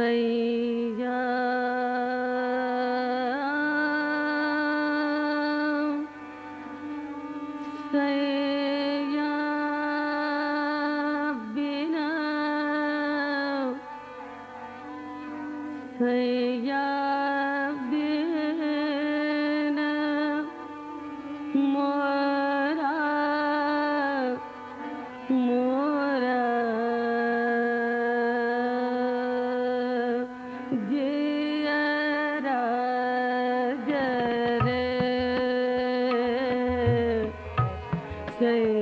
கையா Okay.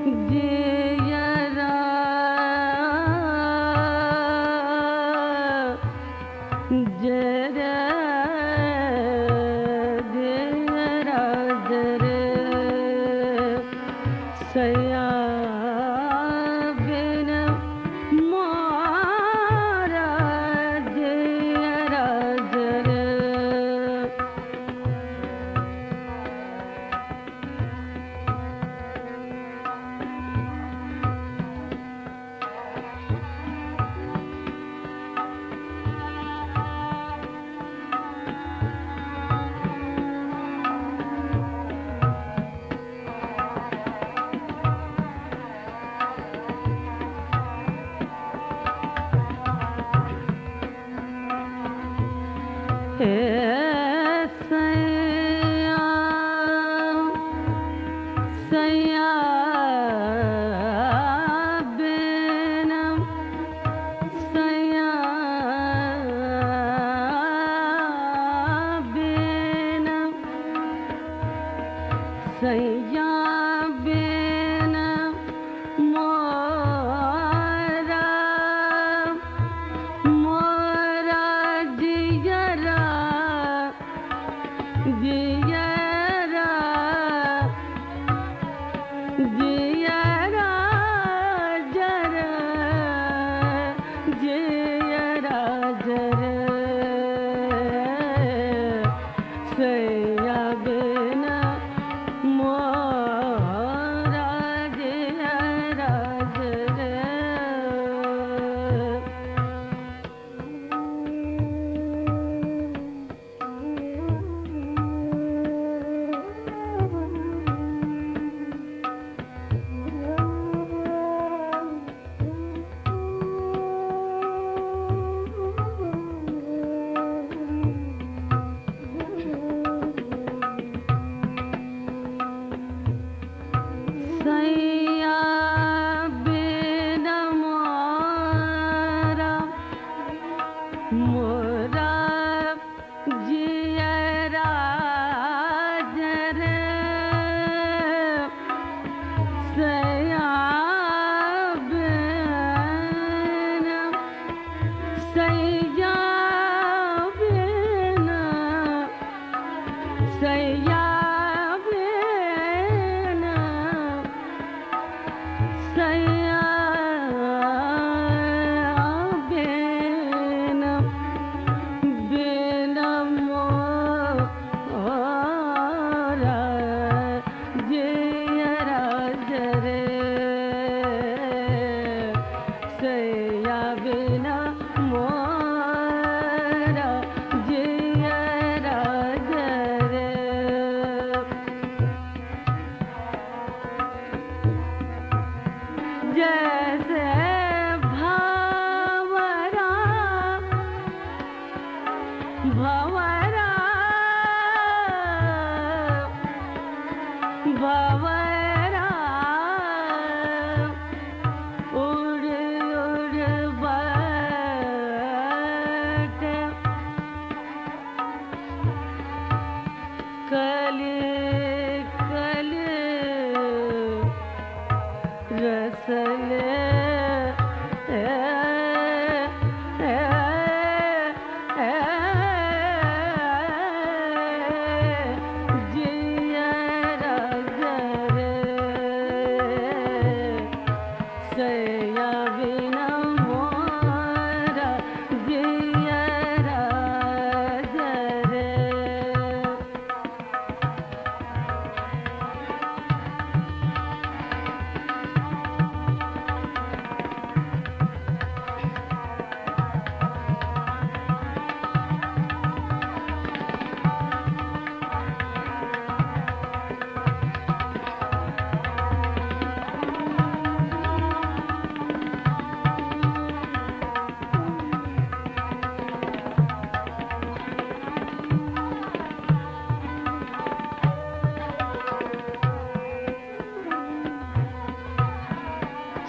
जियरा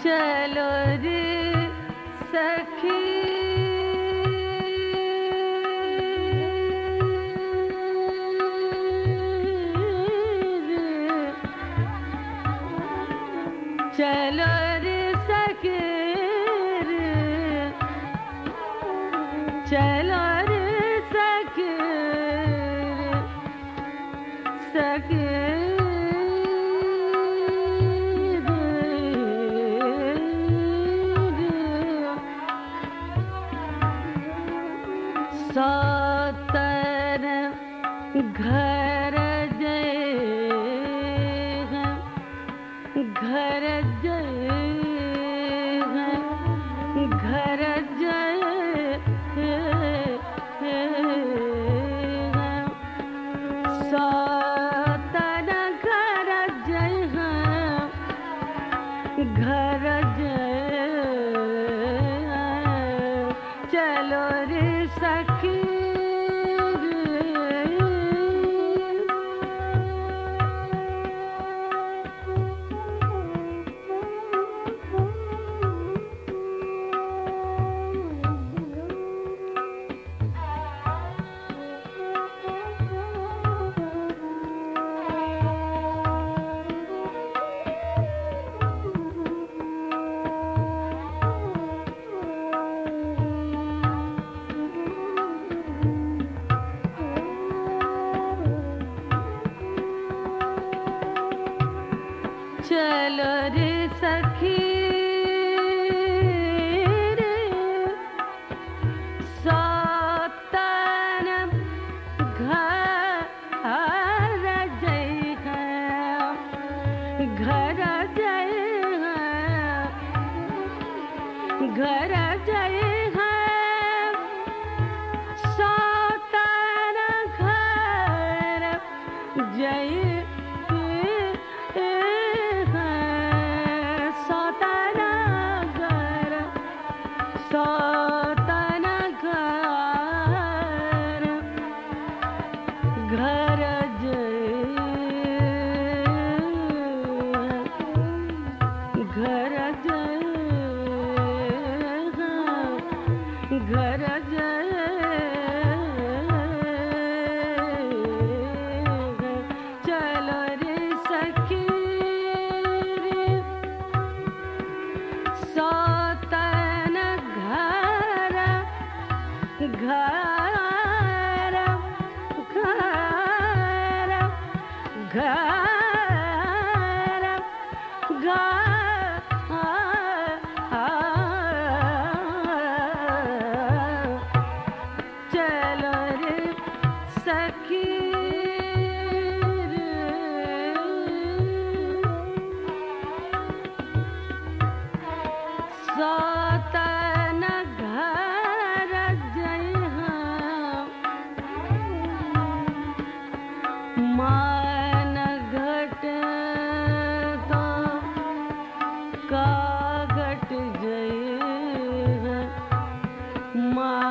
चलो रे। चलो रे सखी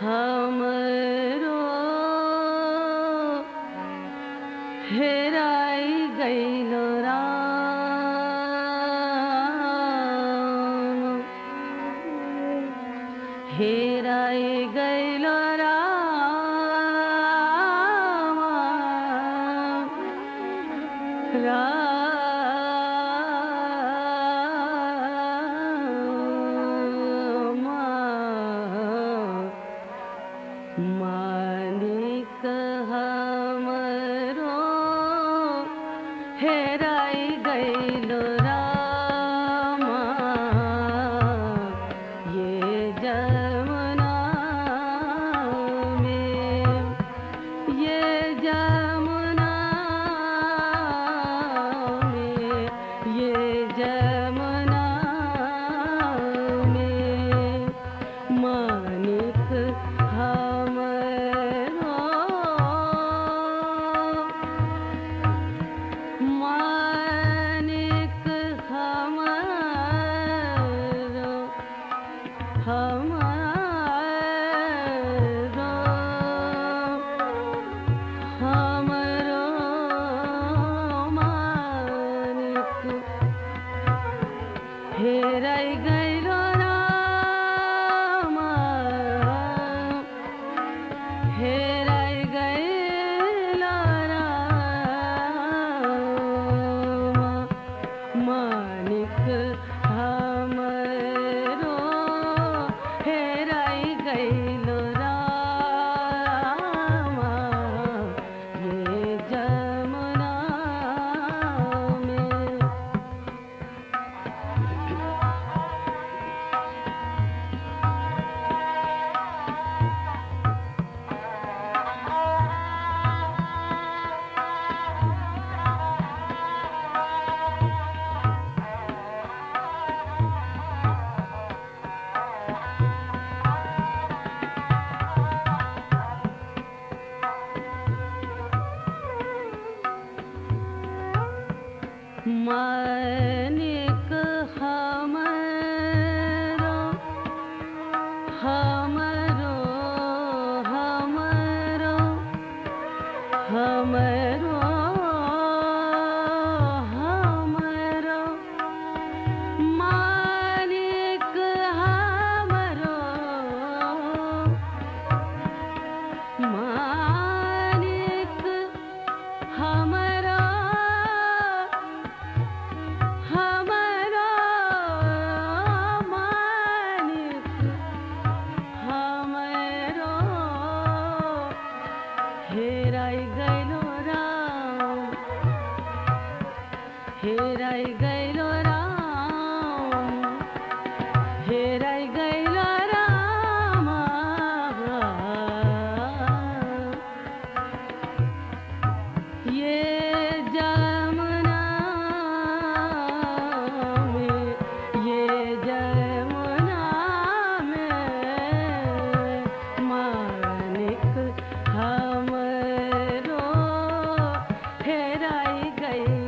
हमरो रे हेराइ गइलो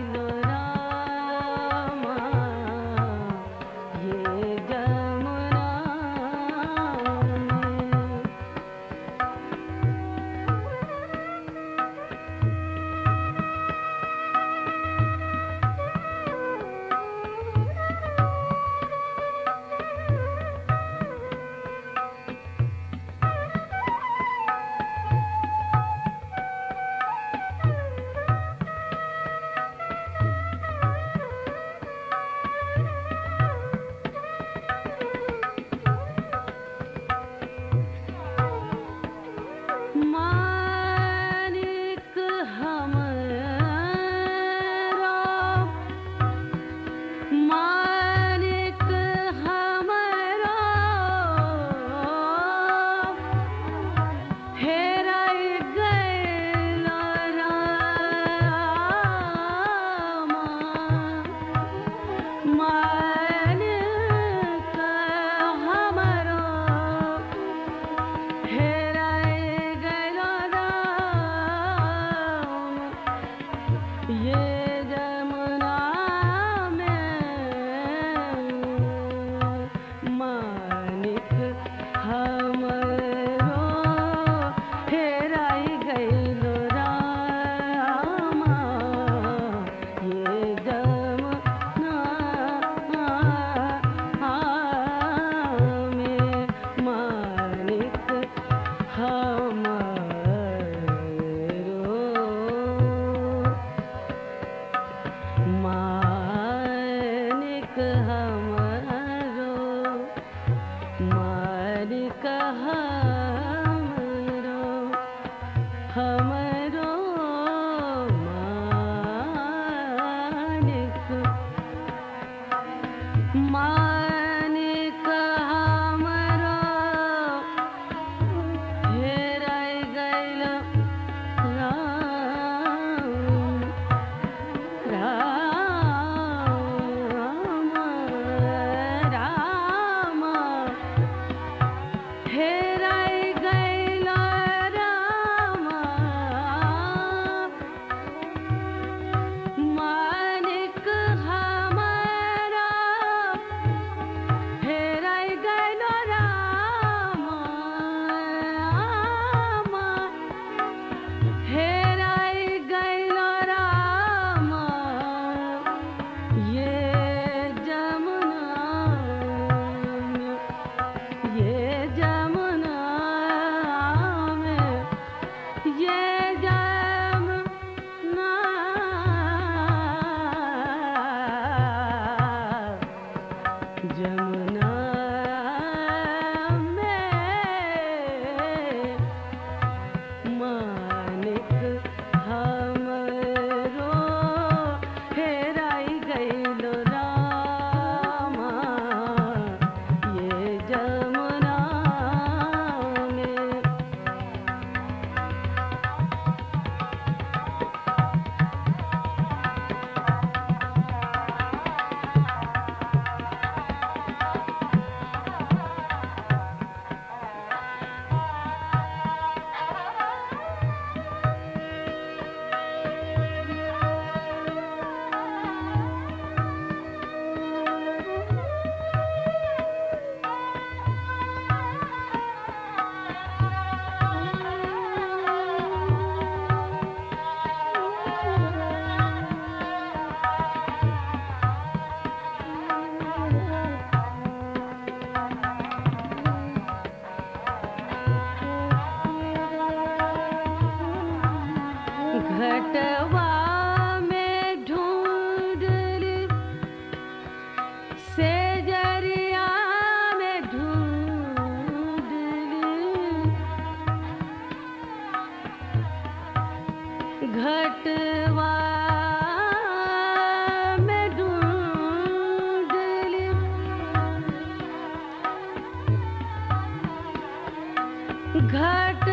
घटवा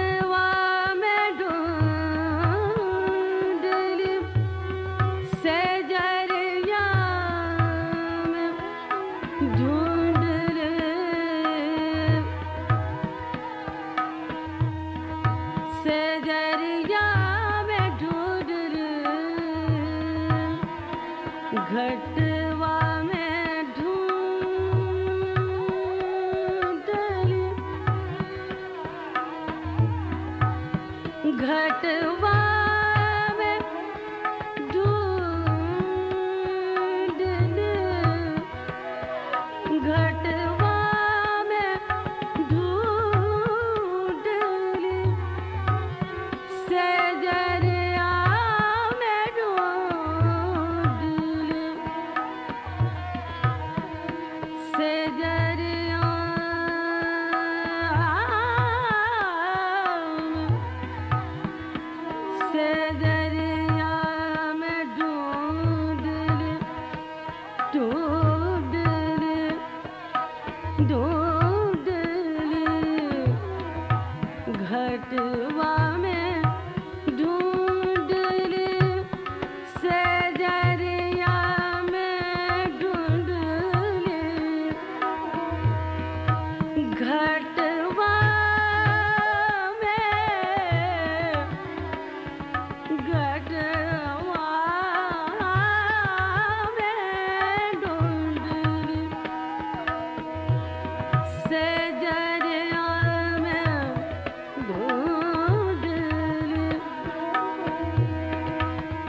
de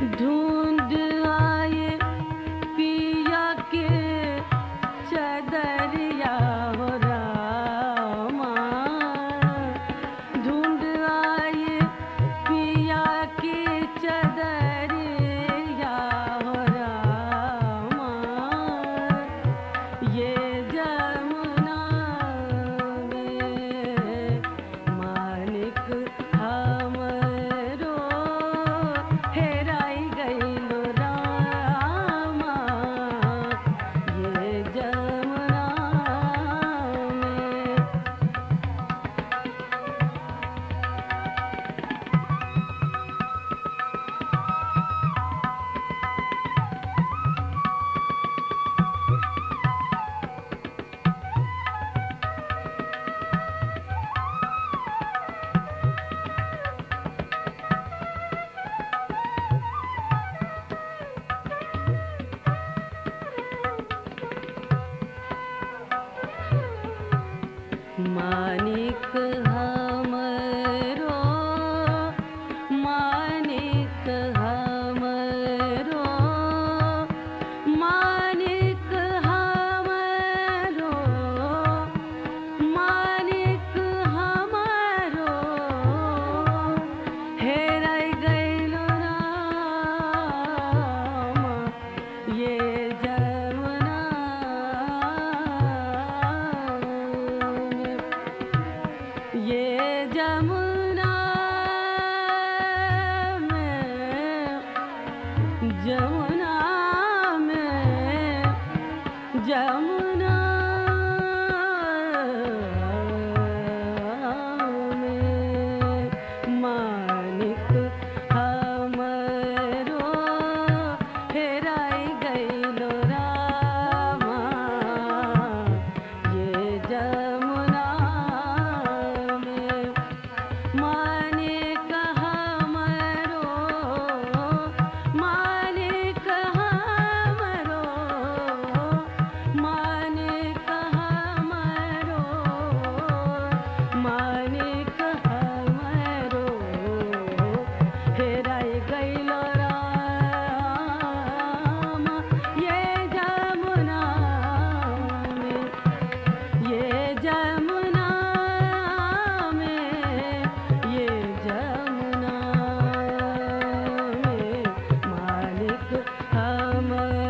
do Mama.